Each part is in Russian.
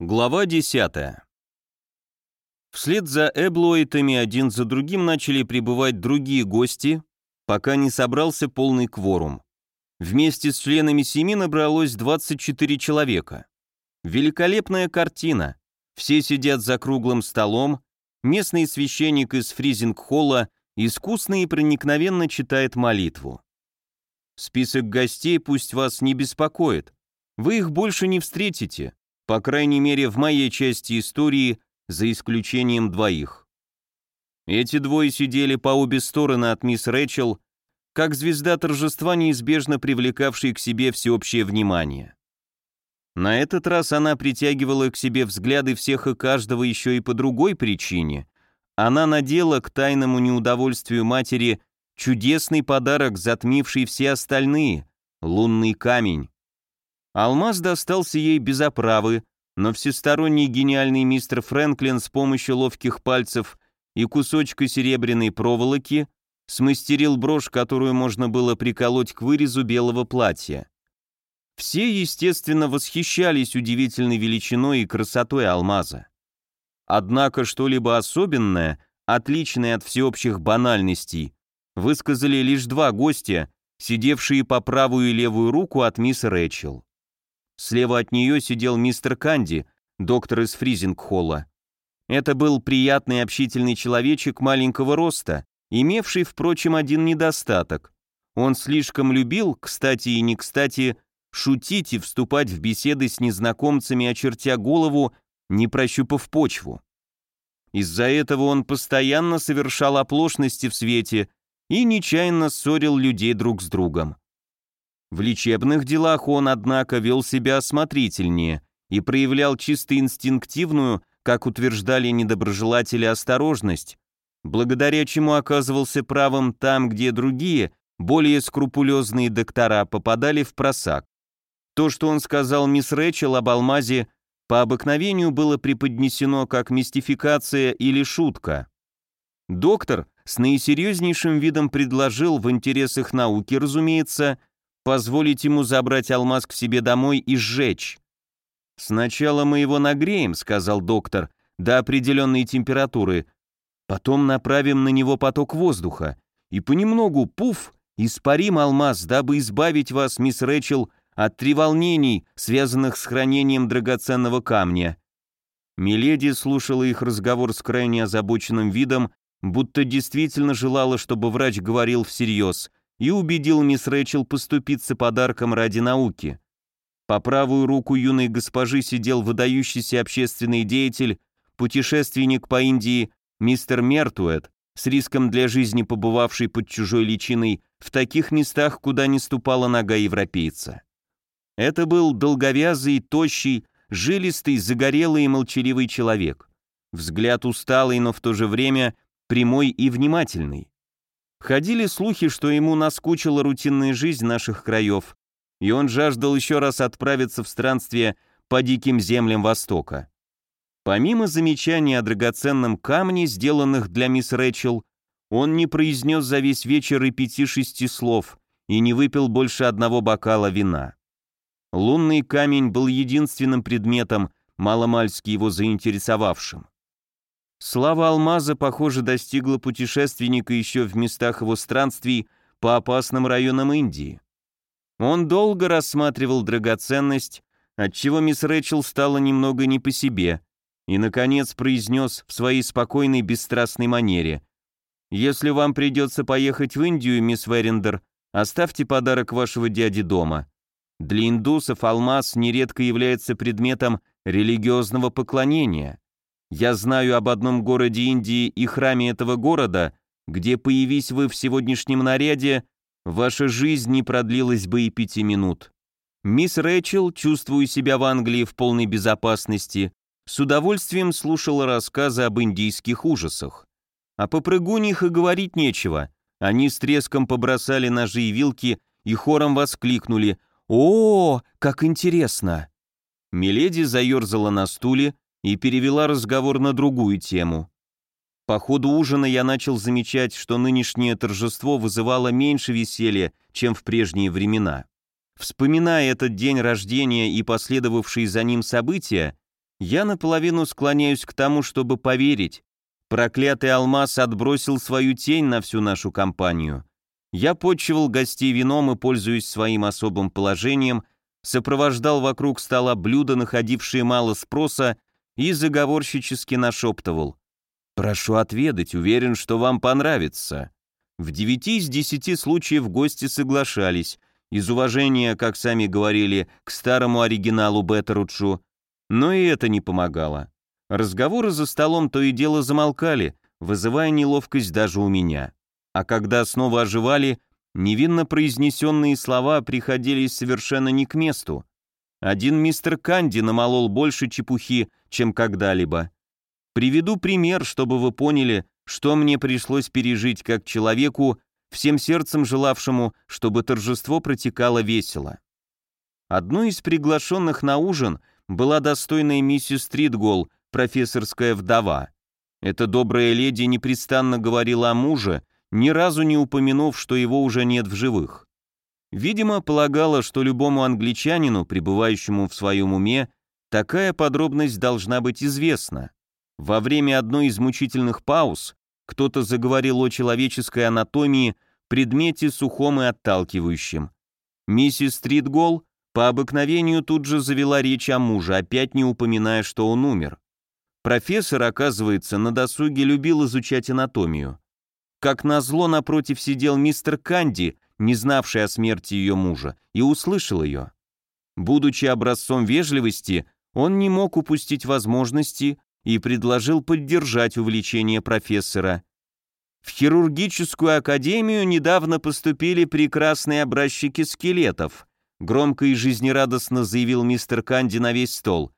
Глава 10. Вслед за Эблоитами один за другим начали прибывать другие гости, пока не собрался полный кворум. Вместе с членами семьи набралось 24 человека. Великолепная картина. Все сидят за круглым столом, местный священник из фризинг-холла искусно и проникновенно читает молитву. Список гостей пусть вас не беспокоит. Вы их больше не встретите, по крайней мере, в моей части истории, за исключением двоих. Эти двое сидели по обе стороны от мисс Рэчел, как звезда торжества, неизбежно привлекавшей к себе всеобщее внимание. На этот раз она притягивала к себе взгляды всех и каждого еще и по другой причине. Она надела к тайному неудовольствию матери чудесный подарок, затмивший все остальные — лунный камень. Алмаз достался ей без оправы, но всесторонний гениальный мистер Фрэнклин с помощью ловких пальцев и кусочка серебряной проволоки смастерил брошь, которую можно было приколоть к вырезу белого платья. Все, естественно, восхищались удивительной величиной и красотой алмаза. Однако что-либо особенное, отличное от всеобщих банальностей, высказали лишь два гостя, сидевшие по правую и левую руку от мисс Рэчел. Слева от нее сидел мистер Канди, доктор из Фризинг-холла. Это был приятный общительный человечек маленького роста, имевший, впрочем, один недостаток. Он слишком любил, кстати и не кстати, шутить и вступать в беседы с незнакомцами, очертя голову, не прощупав почву. Из-за этого он постоянно совершал оплошности в свете и нечаянно ссорил людей друг с другом. В лечебных делах он, однако, вел себя осмотрительнее и проявлял чисто инстинктивную, как утверждали недоброжелатели, осторожность, благодаря чему оказывался правым там, где другие, более скрупулезные доктора попадали в просак. То, что он сказал мисс Рэчел об алмазе, по обыкновению было преподнесено как мистификация или шутка. Доктор с наисерьезнейшим видом предложил, в интересах науки, разумеется, позволить ему забрать алмаз к себе домой и сжечь. «Сначала мы его нагреем», — сказал доктор, — «до определенной температуры, потом направим на него поток воздуха, и понемногу, пуф, испарим алмаз, дабы избавить вас, мисс Рэчел, от треволнений, связанных с хранением драгоценного камня». Миледи слушала их разговор с крайне озабоченным видом, будто действительно желала, чтобы врач говорил всерьез — и убедил мисс Рэчел поступиться подарком ради науки. По правую руку юной госпожи сидел выдающийся общественный деятель, путешественник по Индии мистер Мертуэт, с риском для жизни побывавший под чужой личиной в таких местах, куда не ступала нога европейца. Это был долговязый, тощий, жилистый, загорелый и молчаливый человек. Взгляд усталый, но в то же время прямой и внимательный. Ходили слухи, что ему наскучила рутинная жизнь наших краев, и он жаждал еще раз отправиться в странствие по диким землям Востока. Помимо замечаний о драгоценном камне, сделанных для мисс Рэчел, он не произнес за весь вечер и пяти-шести слов и не выпил больше одного бокала вина. Лунный камень был единственным предметом, маломальски его заинтересовавшим. Слава алмаза, похоже, достигла путешественника еще в местах его странствий по опасным районам Индии. Он долго рассматривал драгоценность, отчего мисс Рэчел стала немного не по себе, и, наконец, произнес в своей спокойной, бесстрастной манере. «Если вам придется поехать в Индию, мисс Верендер, оставьте подарок вашего дяди дома. Для индусов алмаз нередко является предметом религиозного поклонения. Я знаю об одном городе Индии и храме этого города, где, появись вы в сегодняшнем наряде, ваша жизнь не продлилась бы и пяти минут. Мисс Рэчел, чувствуя себя в Англии в полной безопасности, с удовольствием слушала рассказы об индийских ужасах. А попрыгуньях и говорить нечего. Они с треском побросали ножи и вилки и хором воскликнули «О, как интересно!». Миледи заерзала на стуле, и перевела разговор на другую тему. По ходу ужина я начал замечать, что нынешнее торжество вызывало меньше веселья, чем в прежние времена. Вспоминая этот день рождения и последовавшие за ним события, Я наполовину склоняюсь к тому, чтобы поверить. Проклятый алмаз отбросил свою тень на всю нашу компанию. Я подчивал гостей вином и, пользуясь своим особым положением, сопровождал вокруг стола блюда, находившие мало спроса, и заговорщически нашептывал. «Прошу отведать, уверен, что вам понравится». В девяти из десяти случаев гости соглашались, из уважения, как сами говорили, к старому оригиналу Беттеручу, но и это не помогало. Разговоры за столом то и дело замолкали, вызывая неловкость даже у меня. А когда снова оживали, невинно произнесенные слова приходились совершенно не к месту. Один мистер Канди намолол больше чепухи, чем когда-либо. Приведу пример, чтобы вы поняли, что мне пришлось пережить как человеку, всем сердцем желавшему, чтобы торжество протекало весело. Одной из приглашенных на ужин была достойная миссис Стритгол, профессорская вдова. Эта добрая леди непрестанно говорила о муже, ни разу не упомянув, что его уже нет в живых. Видимо, полагала, что любому англичанину, пребывающему в своем уме, такая подробность должна быть известна. Во время одной из мучительных пауз кто-то заговорил о человеческой анатомии, предмете сухом и отталкивающем. Миссис Стритгол по обыкновению тут же завела речь о муже, опять не упоминая, что он умер. Профессор, оказывается, на досуге любил изучать анатомию. Как назло, напротив сидел мистер Канди, не знавший о смерти ее мужа, и услышал ее. Будучи образцом вежливости, он не мог упустить возможности и предложил поддержать увлечение профессора. В хирургическую академию недавно поступили прекрасные образчики скелетов, громко и жизнерадостно заявил мистер Канди на весь стол.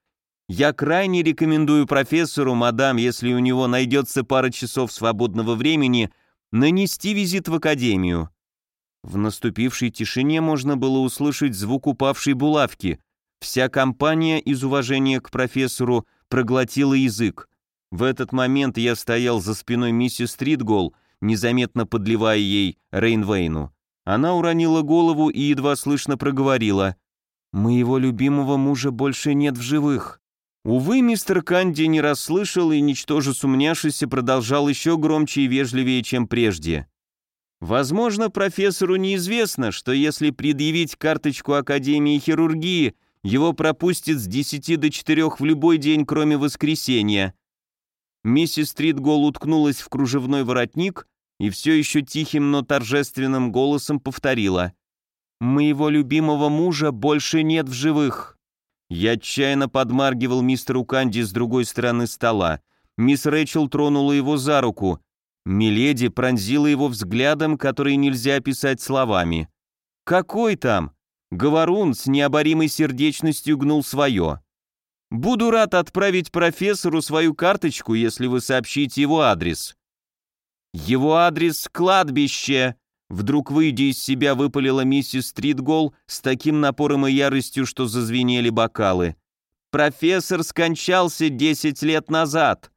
Я крайне рекомендую профессору, мадам, если у него найдется пара часов свободного времени, нанести визит в академию. В наступившей тишине можно было услышать звук упавшей булавки. Вся компания из уважения к профессору проглотила язык. В этот момент я стоял за спиной миссис Стритгол, незаметно подливая ей Рейнвейну. Она уронила голову и едва слышно проговорила. «Моего любимого мужа больше нет в живых». Увы, мистер Канди не расслышал и, ничтоже сумняшися, продолжал еще громче и вежливее, чем прежде. Возможно, профессору неизвестно, что если предъявить карточку Академии хирургии – его пропустят с 10 до 4 в любой день, кроме воскресенья. Миссис Стритгол уткнулась в кружевной воротник и все еще тихим, но торжественным голосом повторила. «Моего любимого мужа больше нет в живых». Я отчаянно подмаргивал мистеру Канди с другой стороны стола. Мисс Рэйчел тронула его за руку. Миледи пронзила его взглядом, который нельзя описать словами. «Какой там? Говорун с необоримой сердечностью гнул свое. «Буду рад отправить профессору свою карточку, если вы сообщите его адрес». «Его адрес — кладбище!» Вдруг, выйдя из себя, выпалила миссис Стритгол с таким напором и яростью, что зазвенели бокалы. «Профессор скончался десять лет назад!»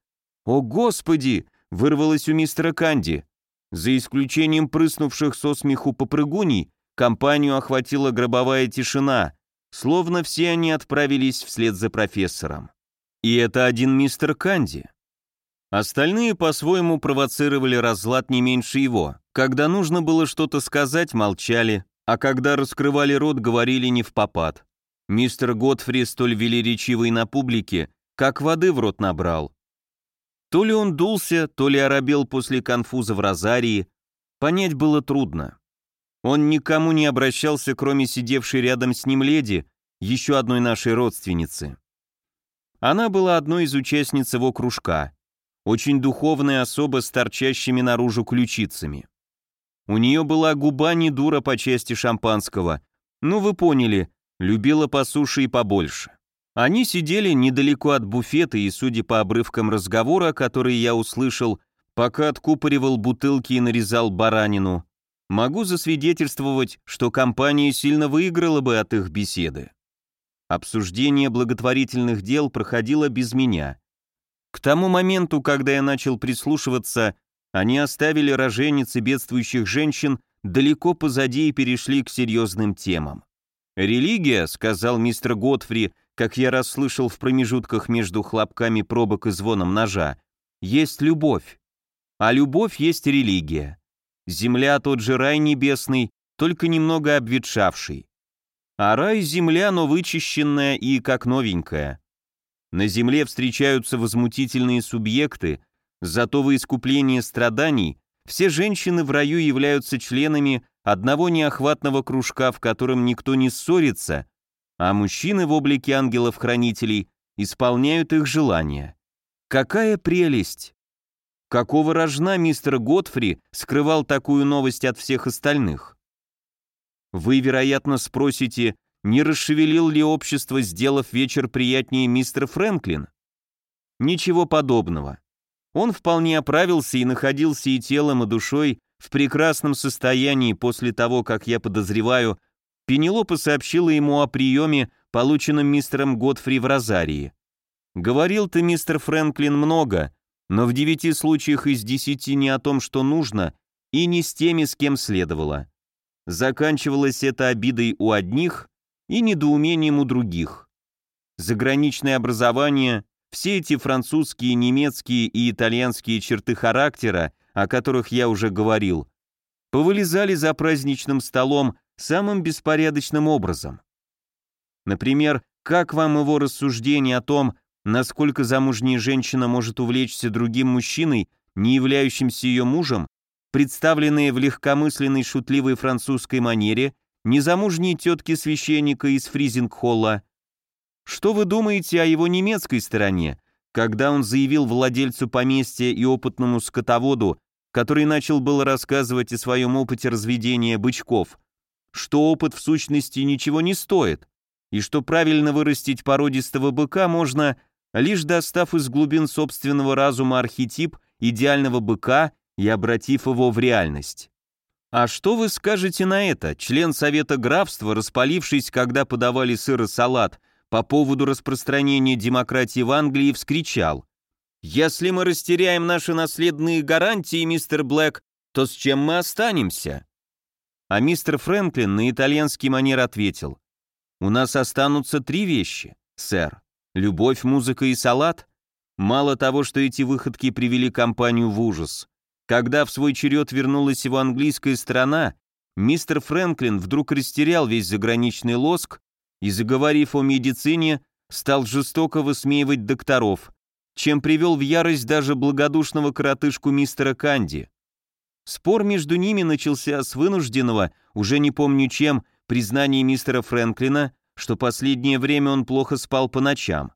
«О, Господи!» — вырвалось у мистера Канди. За исключением прыснувших со смеху попрыгуней, Компанию охватила гробовая тишина, словно все они отправились вслед за профессором. И это один мистер Канди. Остальные по-своему провоцировали разлад не меньше его. Когда нужно было что-то сказать, молчали, а когда раскрывали рот, говорили не в попад. Мистер Готфри, столь велеречивый на публике, как воды в рот набрал. То ли он дулся, то ли оробел после конфуза в розарии, понять было трудно. Он никому не обращался, кроме сидевшей рядом с ним леди, еще одной нашей родственницы. Она была одной из участниц его кружка, очень духовная особа с торчащими наружу ключицами. У нее была губа не дура по части шампанского, ну вы поняли, любила по суше и побольше. Они сидели недалеко от буфета и, судя по обрывкам разговора, которые я услышал, пока откупоривал бутылки и нарезал баранину, могу засвидетельствовать, что компания сильно выиграла бы от их беседы. Обсуждение благотворительных дел проходило без меня. К тому моменту, когда я начал прислушиваться, они оставили роженицы бедствующих женщин далеко позади и перешли к серьезным темам. «Религия», — сказал мистер Готфри, как я расслышал в промежутках между хлопками пробок и звоном ножа, есть любовь. А любовь есть религия. Земля тот же рай небесный, только немного обветшавший. А рай — земля, но вычищенная и как новенькая. На земле встречаются возмутительные субъекты, зато во искупление страданий все женщины в раю являются членами одного неохватного кружка, в котором никто не ссорится, а мужчины в облике ангелов-хранителей исполняют их желания. Какая прелесть! Какого рожна мистер Готфри скрывал такую новость от всех остальных? Вы, вероятно, спросите, не расшевелил ли общество, сделав вечер приятнее мистер Фрэнклин? Ничего подобного. Он вполне оправился и находился и телом, и душой в прекрасном состоянии после того, как я подозреваю, Пенелопа сообщила ему о приеме, полученном мистером Годфри в Розарии. Говорил ты, мистер Фрэнклин, много, но в девяти случаях из десяти не о том, что нужно, и не с теми, с кем следовало. Заканчивалось это обидой у одних и недоумением у других. Заграничное образование, все эти французские, немецкие и итальянские черты характера, о которых я уже говорил, повылезали за праздничным столом самым беспорядочным образом. Например, как вам его рассуждение о том, насколько замужняя женщина может увлечься другим мужчиной, не являющимся ее мужем, представленные в легкомысленной шутливой французской манере незамужней тетки священника из Фризинг-холла, что вы думаете о его немецкой стороне, когда он заявил владельцу поместья и опытному скотоводу, который начал было рассказывать о своем опыте разведения бычков, что опыт в сущности ничего не стоит, и что правильно вырастить породистого быка можно, лишь достав из глубин собственного разума архетип идеального быка и обратив его в реальность. А что вы скажете на это, член Совета графства, распалившись, когда подавали сыр и салат, по поводу распространения демократии в Англии вскричал «Если мы растеряем наши наследные гарантии, мистер Блэк, то с чем мы останемся?» А мистер Фрэнклин на итальянский манер ответил «У нас останутся три вещи, сэр. Любовь, музыка и салат. Мало того, что эти выходки привели компанию в ужас. Когда в свой черед вернулась его английская страна, мистер Фрэнклин вдруг растерял весь заграничный лоск и, заговорив о медицине, стал жестоко высмеивать докторов, чем привел в ярость даже благодушного коротышку мистера Канди. Спор между ними начался с вынужденного, уже не помню чем, признания мистера Фрэнклина, что последнее время он плохо спал по ночам.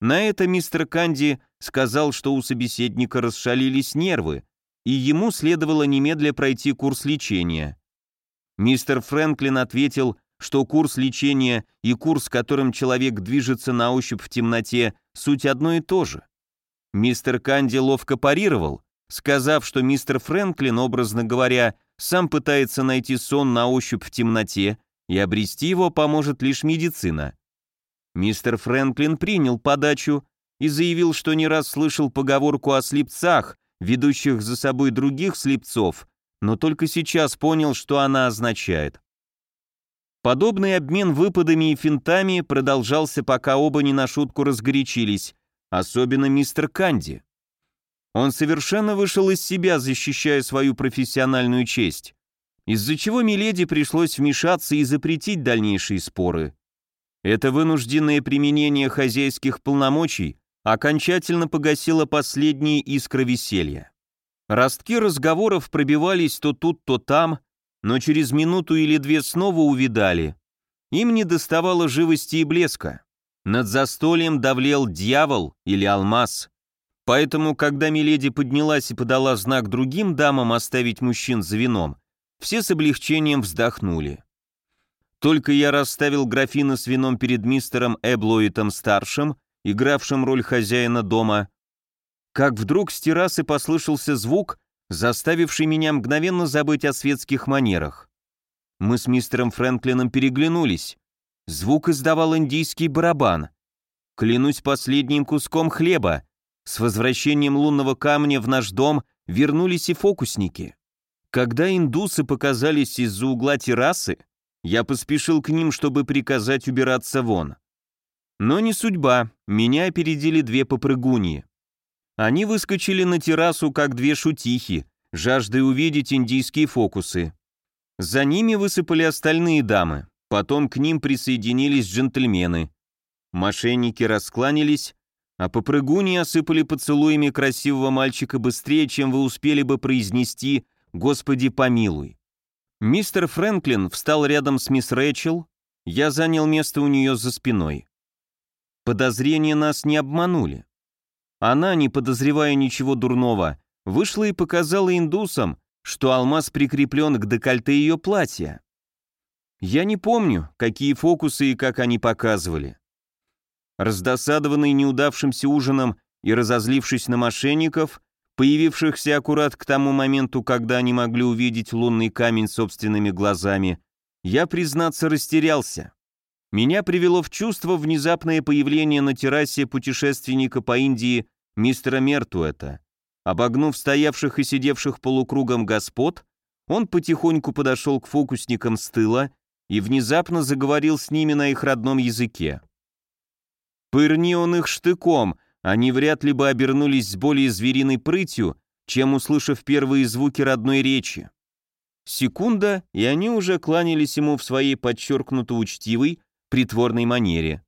На это мистер Канди сказал, что у собеседника расшалились нервы, и ему следовало немедля пройти курс лечения. Мистер Фрэнклин ответил, что курс лечения и курс, которым человек движется на ощупь в темноте, суть одно и то же. Мистер Канди ловко парировал, сказав, что мистер Фрэнклин, образно говоря, сам пытается найти сон на ощупь в темноте, и обрести его поможет лишь медицина. Мистер Фрэнклин принял подачу и заявил, что не раз слышал поговорку о слепцах, ведущих за собой других слепцов, но только сейчас понял, что она означает. Подобный обмен выпадами и финтами продолжался, пока оба не на шутку разгорячились, особенно мистер Канди. Он совершенно вышел из себя, защищая свою профессиональную честь, из-за чего Миледи пришлось вмешаться и запретить дальнейшие споры. Это вынужденное применение хозяйских полномочий окончательно погасило последние искры веселья. Ростки разговоров пробивались то тут, то там, но через минуту или две снова увидали. Им не доставало живости и блеска. Над застольем давлел дьявол или алмаз. Поэтому, когда Миледи поднялась и подала знак другим дамам оставить мужчин за вином, все с облегчением вздохнули. Только я расставил графины с вином перед мистером Эблоитом-старшим, игравшим роль хозяина дома, как вдруг с террасы послышался звук, заставивший меня мгновенно забыть о светских манерах. Мы с мистером Фрэнклином переглянулись. Звук издавал индийский барабан. Клянусь последним куском хлеба. С возвращением лунного камня в наш дом вернулись и фокусники. Когда индусы показались из-за угла террасы, я поспешил к ним, чтобы приказать убираться вон. Но не судьба, меня опередили две попрыгуньи. Они выскочили на террасу, как две шутихи, жаждой увидеть индийские фокусы. За ними высыпали остальные дамы, потом к ним присоединились джентльмены. Мошенники раскланялись, а попрыгуни осыпали поцелуями красивого мальчика быстрее, чем вы успели бы произнести «Господи, помилуй». Мистер Фрэнклин встал рядом с мисс Рэчел, я занял место у нее за спиной. Подозрения нас не обманули. Она, не подозревая ничего дурного, вышла и показала индусам, что алмаз прикреплен к декольте ее платья. Я не помню, какие фокусы и как они показывали. Раздосадованный неудавшимся ужином и разозлившись на мошенников, появившихся аккурат к тому моменту, когда они могли увидеть лунный камень собственными глазами, я, признаться, растерялся. Меня привело в чувство внезапное появление на террасе путешественника по Индии мистера Мертуэта. Обогнув стоявших и сидевших полукругом господ, он потихоньку подошел к фокусникам с тыла и внезапно заговорил с ними на их родном языке. Пырни он их штыком, они вряд ли бы обернулись с более звериной прытью, чем услышав первые звуки родной речи. Секунда, и они уже кланялись ему в своей подчеркнуто учтивой, притворной манере.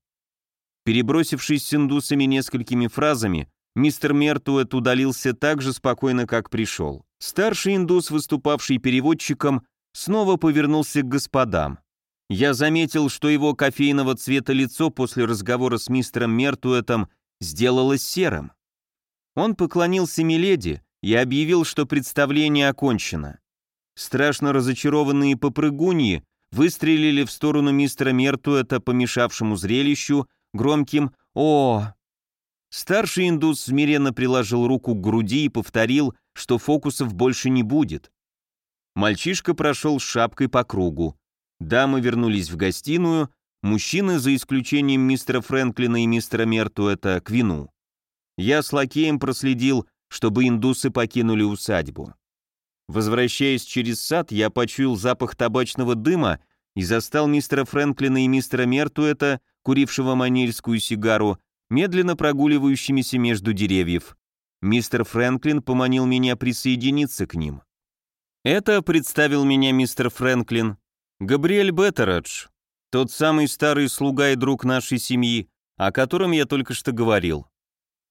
Перебросившись с индусами несколькими фразами, мистер Мертуэт удалился так же спокойно, как пришел. Старший индус, выступавший переводчиком, снова повернулся к господам. Я заметил, что его кофейного цвета лицо после разговора с мистером Мертуэтом сделалось серым. Он поклонился Миледи и объявил, что представление окончено. Страшно разочарованные попрыгуньи выстрелили в сторону мистера Мертуэта, помешавшему зрелищу, громким «О!». Старший индус смиренно приложил руку к груди и повторил, что фокусов больше не будет. Мальчишка прошел с шапкой по кругу. Дамы вернулись в гостиную, мужчины, за исключением мистера Фрэнклина и мистера Мертуэта, к вину. Я с лакеем проследил, чтобы индусы покинули усадьбу. Возвращаясь через сад, я почуял запах табачного дыма и застал мистера Фрэнклина и мистера Мертуэта, курившего манильскую сигару, медленно прогуливающимися между деревьев. Мистер Фрэнклин поманил меня присоединиться к ним. Это представил меня мистер Фрэнклин. Габриэль Беттередж, тот самый старый слуга и друг нашей семьи, о котором я только что говорил.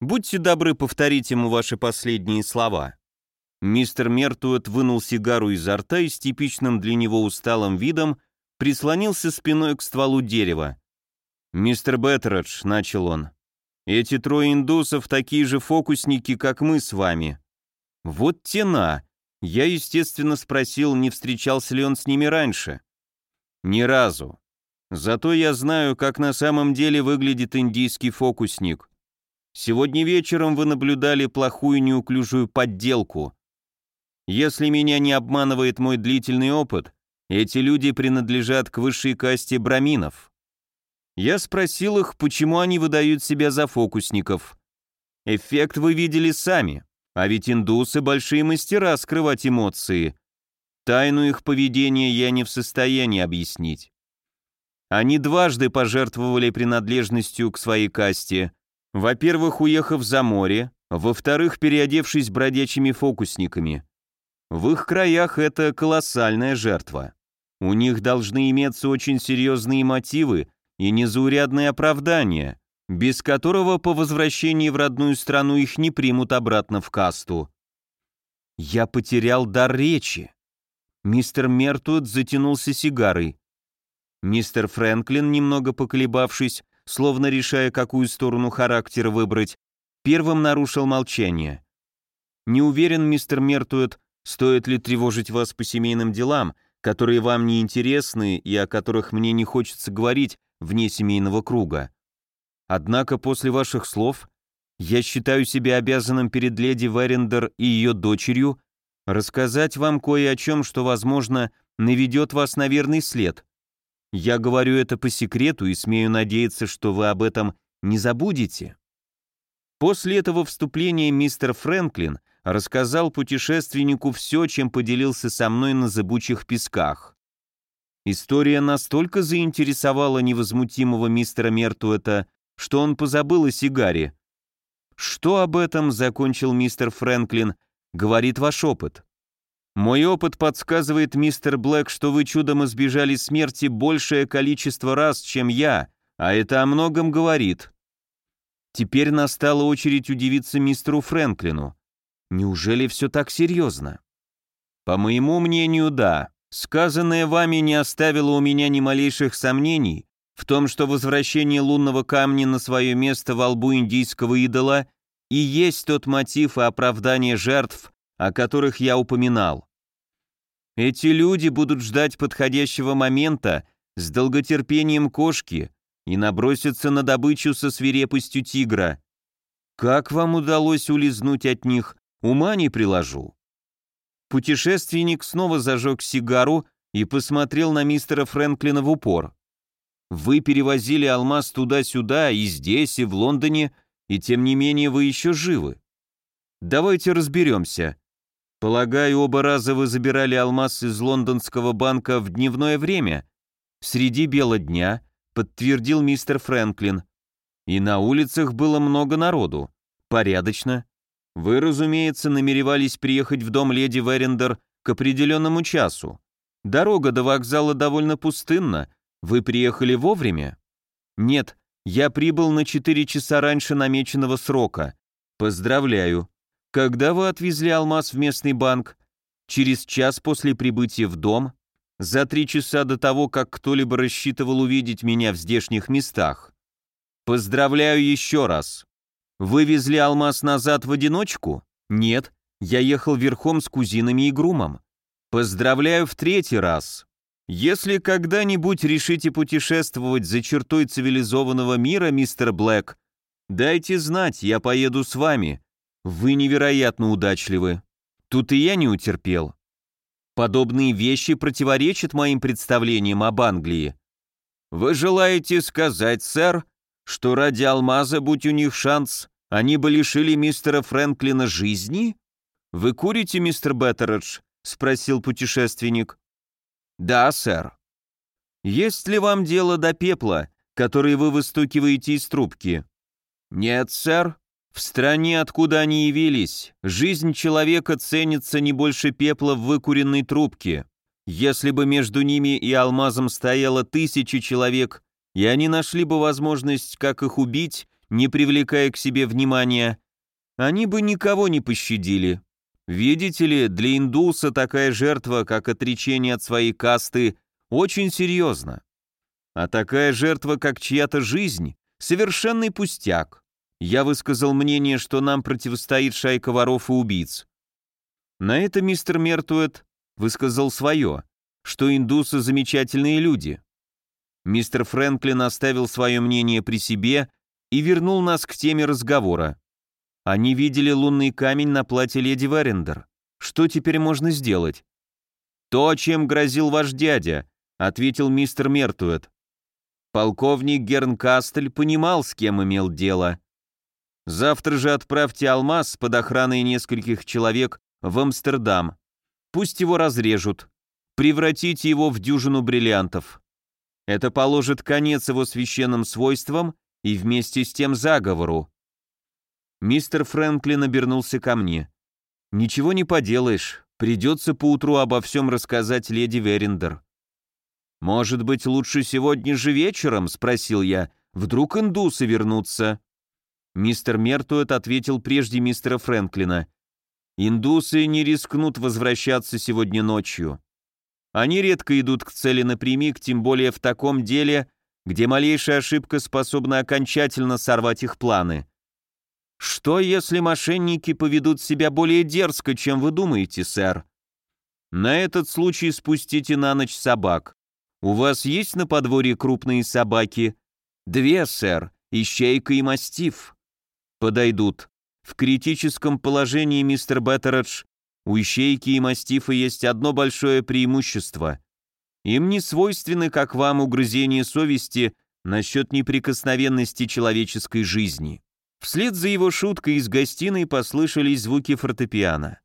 Будьте добры повторить ему ваши последние слова. Мистер Мертуэт вынул сигару изо рта и с типичным для него усталым видом прислонился спиной к стволу дерева. «Мистер Беттередж», — начал он, — «эти трое индусов такие же фокусники, как мы с вами». «Вот тена!» Я, естественно, спросил, не встречался ли он с ними раньше. «Ни разу. Зато я знаю, как на самом деле выглядит индийский фокусник. Сегодня вечером вы наблюдали плохую неуклюжую подделку. Если меня не обманывает мой длительный опыт, эти люди принадлежат к высшей касте браминов. Я спросил их, почему они выдают себя за фокусников. Эффект вы видели сами, а ведь индусы большие мастера скрывать эмоции. Тайну их поведения я не в состоянии объяснить. Они дважды пожертвовали принадлежностью к своей касте. Во-первых, уехав за море, во-вторых, переодевшись бродячими фокусниками. В их краях это колоссальная жертва. У них должны иметься очень серьезные мотивы и незаурядное оправдание, без которого по возвращении в родную страну их не примут обратно в касту. Я потерял дар речи. Мистер Мертуэт затянулся сигарой. Мистер Фрэнклин, немного поколебавшись, словно решая, какую сторону характера выбрать, первым нарушил молчание. Не уверен, мистер Мертуэт, Стоит ли тревожить вас по семейным делам, которые вам не интересны и о которых мне не хочется говорить вне семейного круга? Однако после ваших слов я считаю себя обязанным перед леди Верендер и ее дочерью рассказать вам кое о чем, что, возможно, наведет вас на верный след. Я говорю это по секрету и смею надеяться, что вы об этом не забудете. После этого вступления мистер Фрэнклин – рассказал путешественнику все, чем поделился со мной на зыбучих песках. История настолько заинтересовала невозмутимого мистера Мертуэта, что он позабыл о сигаре. «Что об этом?» — закончил мистер Фрэнклин. «Говорит ваш опыт». «Мой опыт подсказывает, мистер Блэк, что вы чудом избежали смерти большее количество раз, чем я, а это о многом говорит». Теперь настала очередь удивиться мистеру Фрэнклину. Неужели все так серьезно? По моему мнению, да. Сказанное вами не оставило у меня ни малейших сомнений в том, что возвращение лунного камня на свое место во лбу индийского идола и есть тот мотив и оправдание жертв, о которых я упоминал. Эти люди будут ждать подходящего момента с долготерпением кошки, и набросится на добычу со свирепостью тигра. Как вам удалось улизнуть от них, ума не приложу. Путешественник снова зажег сигару и посмотрел на мистера Фрэнклина в упор. Вы перевозили алмаз туда-сюда, и здесь, и в Лондоне, и тем не менее вы еще живы. Давайте разберемся. Полагаю, оба раза вы забирали алмаз из лондонского банка в дневное время, среди бела дня, подтвердил мистер Фрэнклин. И на улицах было много народу. Порядочно. Вы, разумеется, намеревались приехать в дом леди Верендер к определенному часу. Дорога до вокзала довольно пустынна. Вы приехали вовремя? Нет, я прибыл на 4 часа раньше намеченного срока. Поздравляю. Когда вы отвезли алмаз в местный банк? Через час после прибытия в дом? за три часа до того, как кто-либо рассчитывал увидеть меня в здешних местах. Поздравляю еще раз. Вывезли алмаз назад в одиночку? Нет, я ехал верхом с кузинами и грумом. Поздравляю в третий раз. Если когда-нибудь решите путешествовать за чертой цивилизованного мира, мистер Блэк, дайте знать, я поеду с вами. Вы невероятно удачливы. Тут и я не утерпел. Подобные вещи противоречат моим представлениям об Англии. Вы желаете сказать, сэр, что ради алмаза, будь у них шанс, они бы лишили мистера Фрэнклина жизни? Вы курите, мистер Беттередж? спросил путешественник. Да, сэр. Есть ли вам дело до пепла, который вы выстукиваете из трубки? Нет, сэр. В стране, откуда они явились, жизнь человека ценится не больше пепла в выкуренной трубке. Если бы между ними и алмазом стояло тысячи человек, и они нашли бы возможность, как их убить, не привлекая к себе внимания, они бы никого не пощадили. Видите ли, для индуса такая жертва, как отречение от своей касты, очень серьезна. А такая жертва, как чья-то жизнь, совершенный пустяк. Я высказал мнение, что нам противостоит шайка воров и убийц. На это мистер Мертуэт высказал свое, что индусы замечательные люди. Мистер Фрэнклин оставил свое мнение при себе и вернул нас к теме разговора. Они видели лунный камень на платье леди Верендер. Что теперь можно сделать? То, чем грозил ваш дядя, ответил мистер Мертуэт. Полковник Гернкастель понимал, с кем имел дело. Завтра же отправьте алмаз под охраной нескольких человек в Амстердам. Пусть его разрежут. Превратите его в дюжину бриллиантов. Это положит конец его священным свойствам и вместе с тем заговору. Мистер Фрэнклин обернулся ко мне. «Ничего не поделаешь, придется поутру обо всем рассказать леди Верендер». «Может быть, лучше сегодня же вечером?» — спросил я. «Вдруг индусы вернутся?» Мистер Мертуэт ответил прежде мистера Фрэнклина. «Индусы не рискнут возвращаться сегодня ночью. Они редко идут к цели напрямик, тем более в таком деле, где малейшая ошибка способна окончательно сорвать их планы. Что, если мошенники поведут себя более дерзко, чем вы думаете, сэр? На этот случай спустите на ночь собак. У вас есть на подворье крупные собаки? Две, сэр, ищейка и мастиф подойдут. В критическом положении, мистер Беттередж, у ищейки и мастифа есть одно большое преимущество. Им не свойственны, как вам, угрызения совести насчет неприкосновенности человеческой жизни. Вслед за его шуткой из гостиной послышались звуки фортепиано.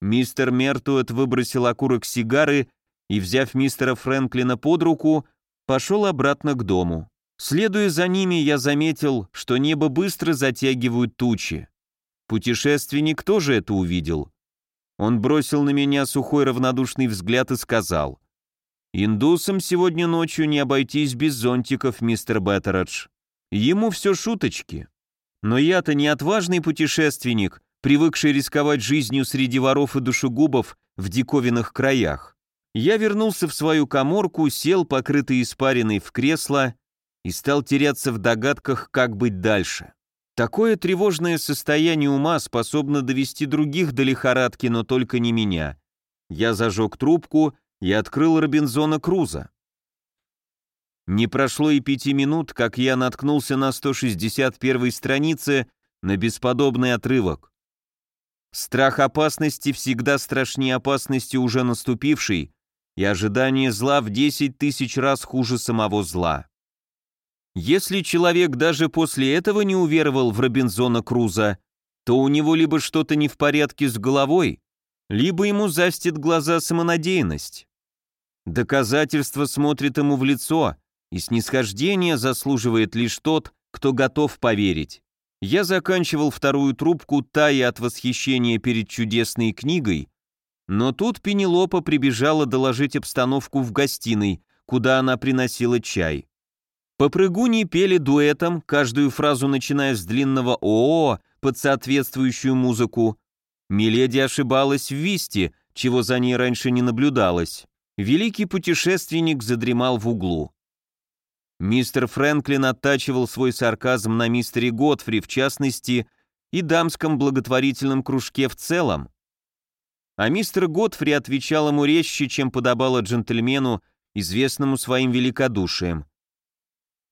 Мистер Мертуэт выбросил окурок сигары и, взяв мистера Фрэнклина под руку, пошел обратно к дому. Следуя за ними, я заметил, что небо быстро затягивают тучи. Путешественник тоже это увидел. Он бросил на меня сухой равнодушный взгляд и сказал, «Индусам сегодня ночью не обойтись без зонтиков, мистер Беттередж. Ему все шуточки. Но я-то не отважный путешественник, привыкший рисковать жизнью среди воров и душегубов в диковинных краях. Я вернулся в свою коморку, сел, покрытый испариной, в кресло и стал теряться в догадках, как быть дальше. Такое тревожное состояние ума способно довести других до лихорадки, но только не меня. Я зажег трубку и открыл Робинзона Круза. Не прошло и пяти минут, как я наткнулся на 161 странице на бесподобный отрывок. Страх опасности всегда страшнее опасности уже наступившей, и ожидание зла в 10 тысяч раз хуже самого зла. Если человек даже после этого не уверовал в Робинзона Круза, то у него либо что-то не в порядке с головой, либо ему застит глаза самонадеянность. Доказательство смотрит ему в лицо, и снисхождение заслуживает лишь тот, кто готов поверить. Я заканчивал вторую трубку, тая от восхищения перед чудесной книгой, но тут Пенелопа прибежала доложить обстановку в гостиной, куда она приносила чай. Попрыгуни пели дуэтом, каждую фразу начиная с длинного «ООО» под соответствующую музыку. Миледи ошибалась в висте, чего за ней раньше не наблюдалось. Великий путешественник задремал в углу. Мистер Фрэнклин оттачивал свой сарказм на мистере Готфри в частности и дамском благотворительном кружке в целом. А мистер Готфри отвечал ему резче, чем подобало джентльмену, известному своим великодушием.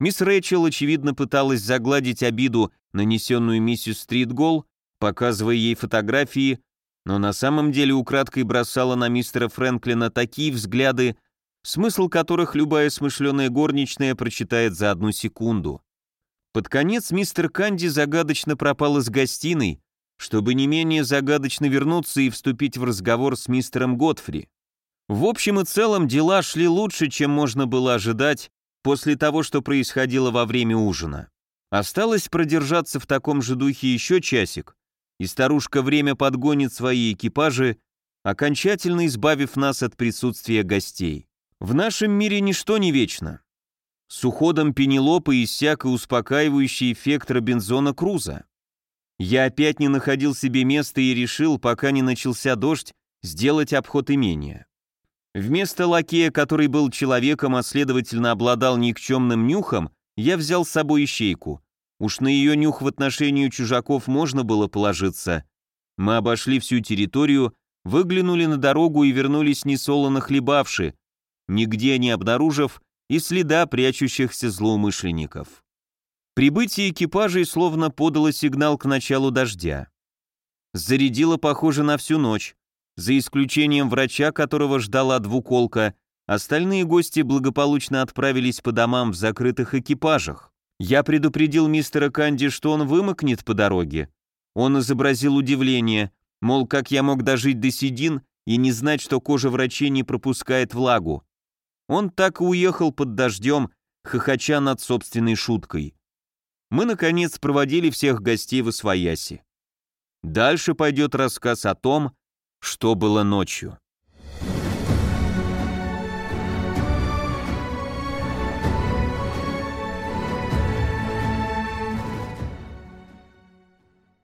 Мисс Рэйчел, очевидно, пыталась загладить обиду, нанесенную миссис Стритгол, показывая ей фотографии, но на самом деле украдкой бросала на мистера Фрэнклина такие взгляды, смысл которых любая смышленая горничная прочитает за одну секунду. Под конец мистер Канди загадочно пропал из гостиной, чтобы не менее загадочно вернуться и вступить в разговор с мистером Готфри. В общем и целом дела шли лучше, чем можно было ожидать после того, что происходило во время ужина. Осталось продержаться в таком же духе еще часик, и старушка время подгонит свои экипажи, окончательно избавив нас от присутствия гостей. В нашем мире ничто не вечно. С уходом Пенелопы иссяк и успокаивающий эффект Робинзона Круза. Я опять не находил себе места и решил, пока не начался дождь, сделать обход имения. Вместо лакея, который был человеком, а следовательно обладал никчемным нюхом, я взял с собой ищейку. Уж на ее нюх в отношении чужаков можно было положиться. Мы обошли всю территорию, выглянули на дорогу и вернулись несолоно хлебавши, нигде не обнаружив и следа прячущихся злоумышленников. Прибытие экипажей словно подало сигнал к началу дождя. Зарядило, похоже, на всю ночь. За исключением врача, которого ждала двуколка, остальные гости благополучно отправились по домам в закрытых экипажах. Я предупредил мистера Канди, что он вымокнет по дороге. Он изобразил удивление, мол, как я мог дожить до седин и не знать, что кожа врачей не пропускает влагу. Он так и уехал под дождем, хохоча над собственной шуткой. Мы, наконец, проводили всех гостей в Освояси. Дальше пойдет рассказ о том, что было ночью.